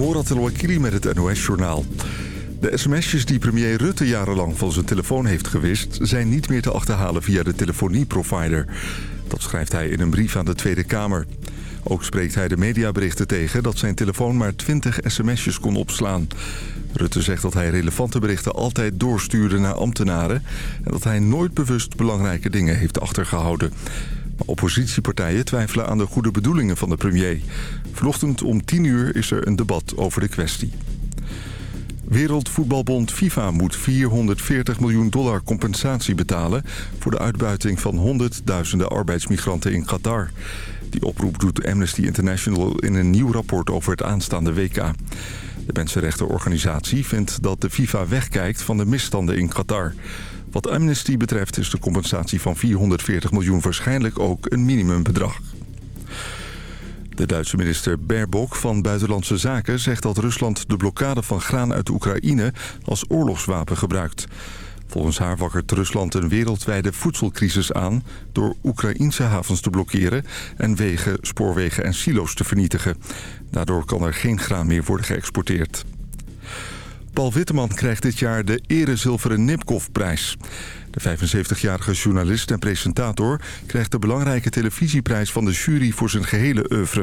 Morat El-Wakili met het NOS-journaal. De sms'jes die premier Rutte jarenlang van zijn telefoon heeft gewist... zijn niet meer te achterhalen via de telefonieprovider. Dat schrijft hij in een brief aan de Tweede Kamer. Ook spreekt hij de mediaberichten tegen dat zijn telefoon maar 20 sms'jes kon opslaan. Rutte zegt dat hij relevante berichten altijd doorstuurde naar ambtenaren... en dat hij nooit bewust belangrijke dingen heeft achtergehouden. Oppositiepartijen twijfelen aan de goede bedoelingen van de premier. Vanochtend om 10 uur is er een debat over de kwestie. Wereldvoetbalbond FIFA moet 440 miljoen dollar compensatie betalen... voor de uitbuiting van honderdduizenden arbeidsmigranten in Qatar. Die oproep doet Amnesty International in een nieuw rapport over het aanstaande WK. De mensenrechtenorganisatie vindt dat de FIFA wegkijkt van de misstanden in Qatar. Wat Amnesty betreft is de compensatie van 440 miljoen waarschijnlijk ook een minimumbedrag. De Duitse minister Baerbock van Buitenlandse Zaken zegt dat Rusland de blokkade van graan uit Oekraïne als oorlogswapen gebruikt. Volgens haar wakkert Rusland een wereldwijde voedselcrisis aan... door Oekraïnse havens te blokkeren en wegen, spoorwegen en silo's te vernietigen. Daardoor kan er geen graan meer worden geëxporteerd. Paul Witteman krijgt dit jaar de Erezilveren Nipkoff-prijs. De 75-jarige journalist en presentator krijgt de belangrijke televisieprijs van de jury voor zijn gehele oeuvre.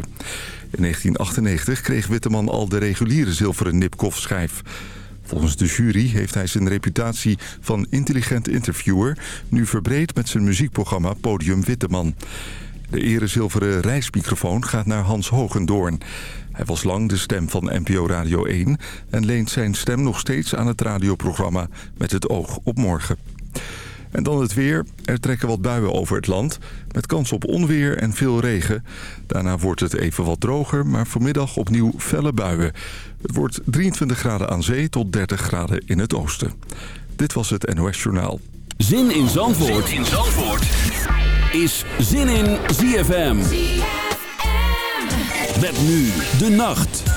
In 1998 kreeg Witteman al de reguliere zilveren Nipkoff-schijf. Volgens de jury heeft hij zijn reputatie van intelligent interviewer... nu verbreed met zijn muziekprogramma Podium Witteman. De erezilveren reismicrofoon gaat naar Hans Hogendoorn. Hij was lang de stem van NPO Radio 1... en leent zijn stem nog steeds aan het radioprogramma Met het oog op morgen. En dan het weer. Er trekken wat buien over het land. Met kans op onweer en veel regen. Daarna wordt het even wat droger, maar vanmiddag opnieuw felle buien. Het wordt 23 graden aan zee tot 30 graden in het oosten. Dit was het NOS Journaal. Zin in Zandvoort, zin in Zandvoort. is Zin in ZFM. Met nu de nacht.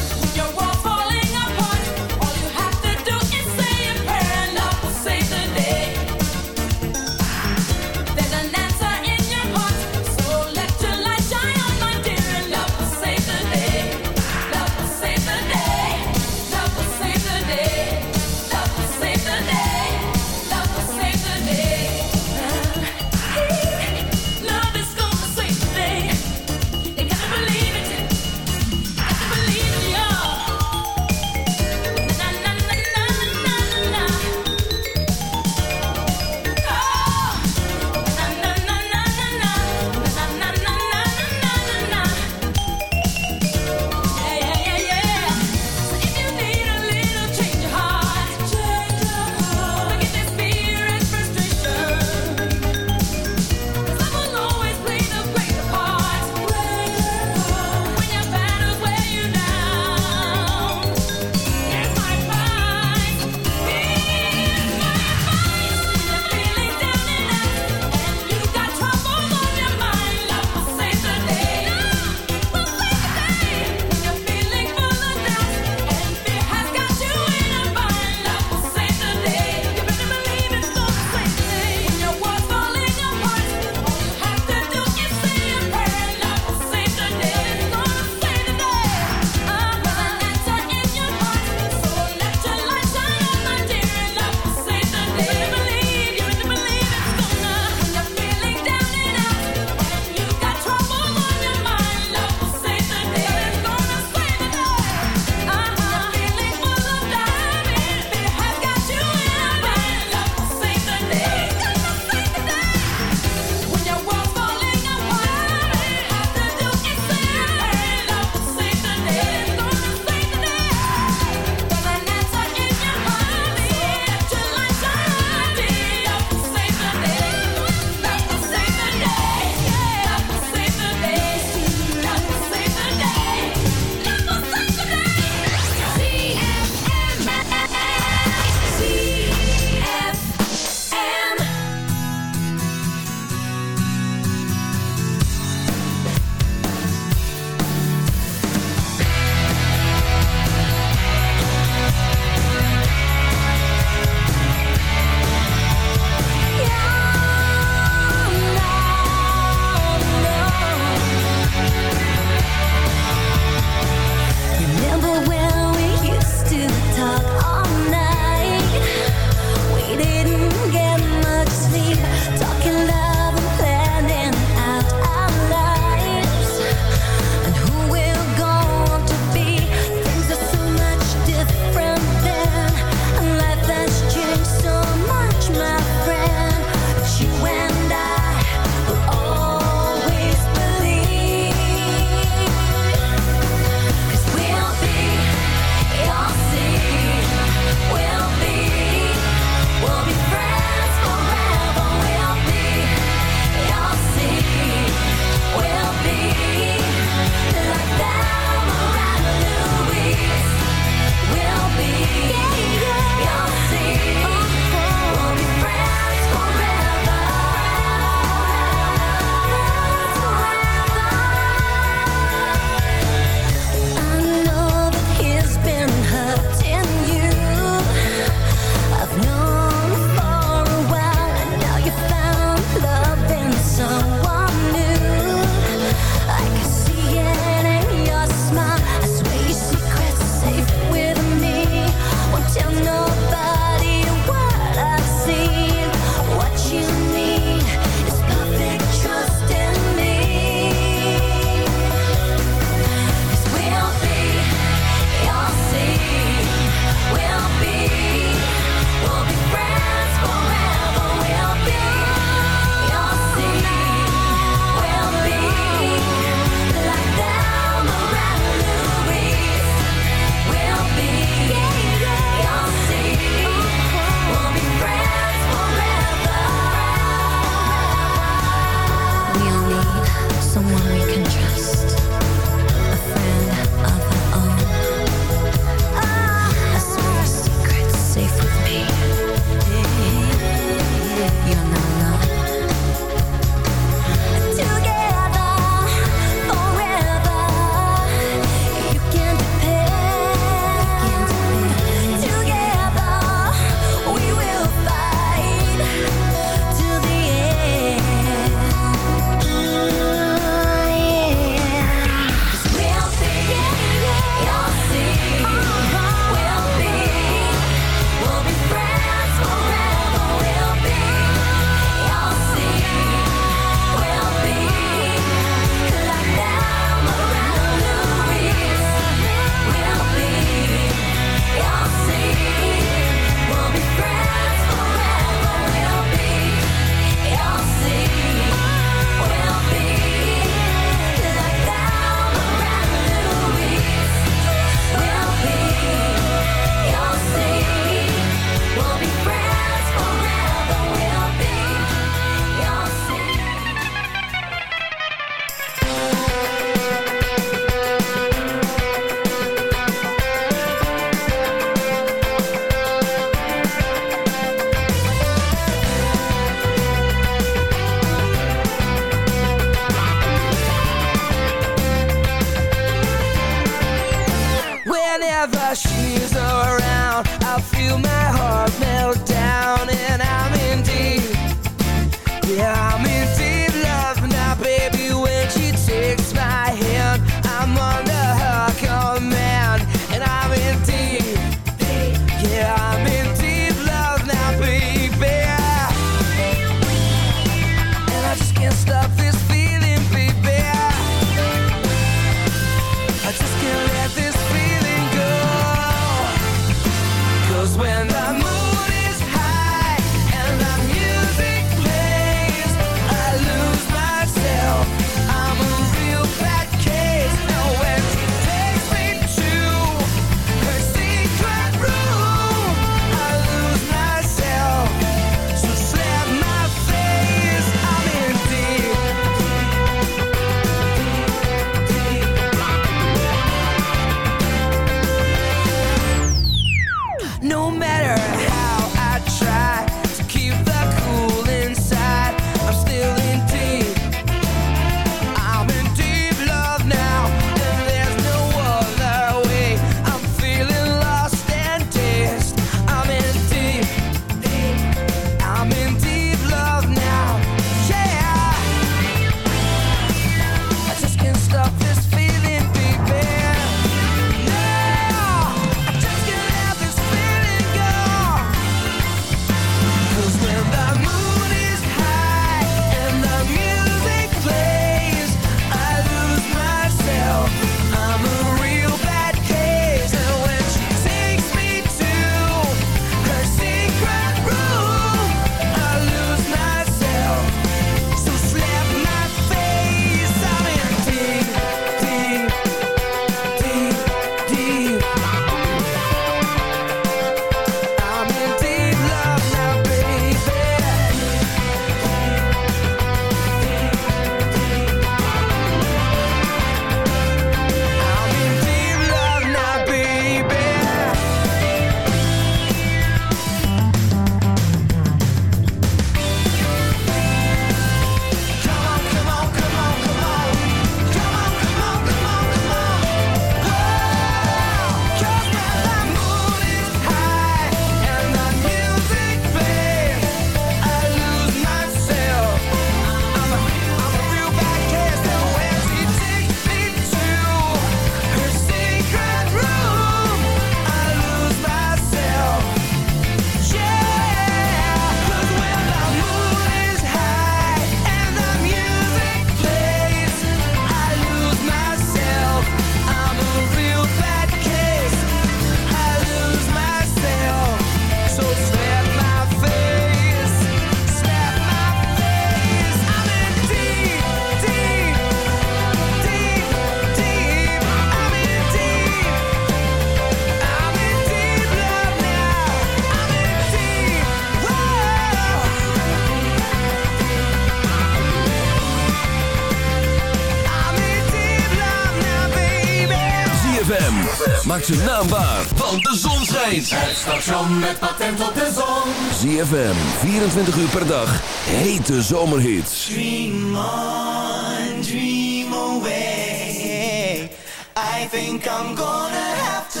Naambaar naam want de zon schijnt. Het station met patent op de zon. ZFM, 24 uur per dag, hete zomerhits. Dream on, dream away. I think I'm gonna have to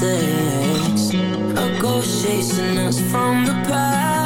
mistakes. A ghost chasing us from the past.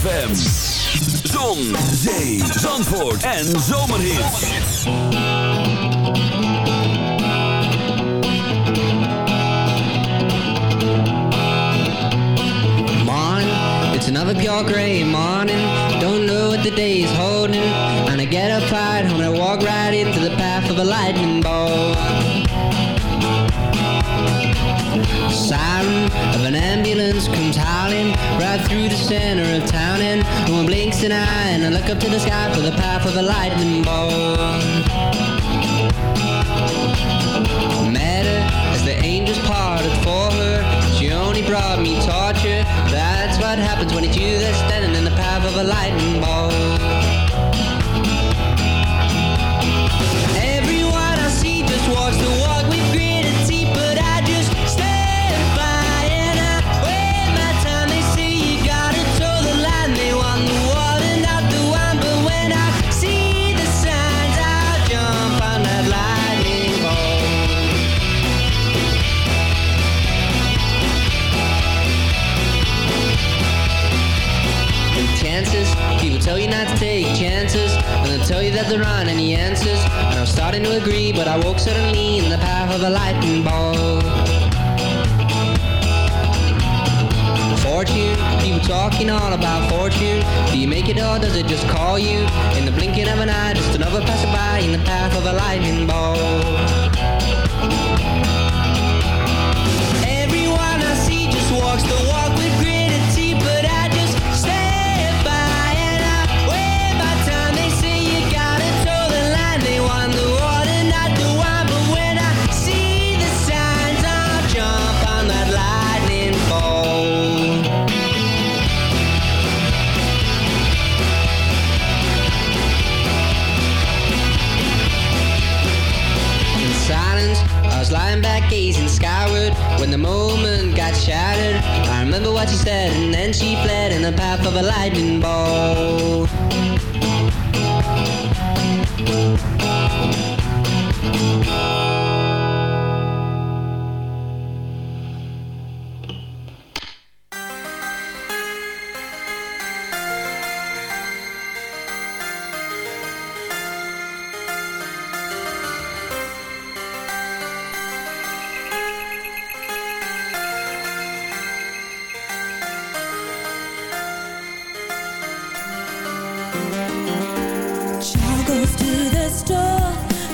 ZFM. Zon, zee, zandvoort en zomerhits. Morning, it's another pure gray morning. center of town and no one blinks an eye and I look up to the sky for the path of a lightning bolt. Met her as the angels parted for her, she only brought me torture. That's what happens when it's you that's standing in the path of a lightning bolt.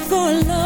for love.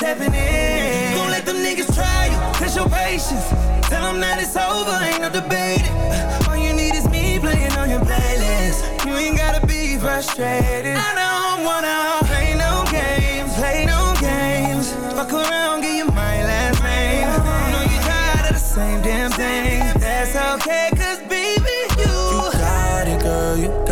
A real nigga stepping in. Don't let them niggas try you. Test your patience. Tell them that it's over, ain't no debating. Uh, all you need is me playing on your playlist. You ain't gotta be frustrated. I don't wanna play no games, play no games. Fuck around, give you my last name. I Know you tired of the same damn thing. That's okay, cause baby, you. You got it, girl, you got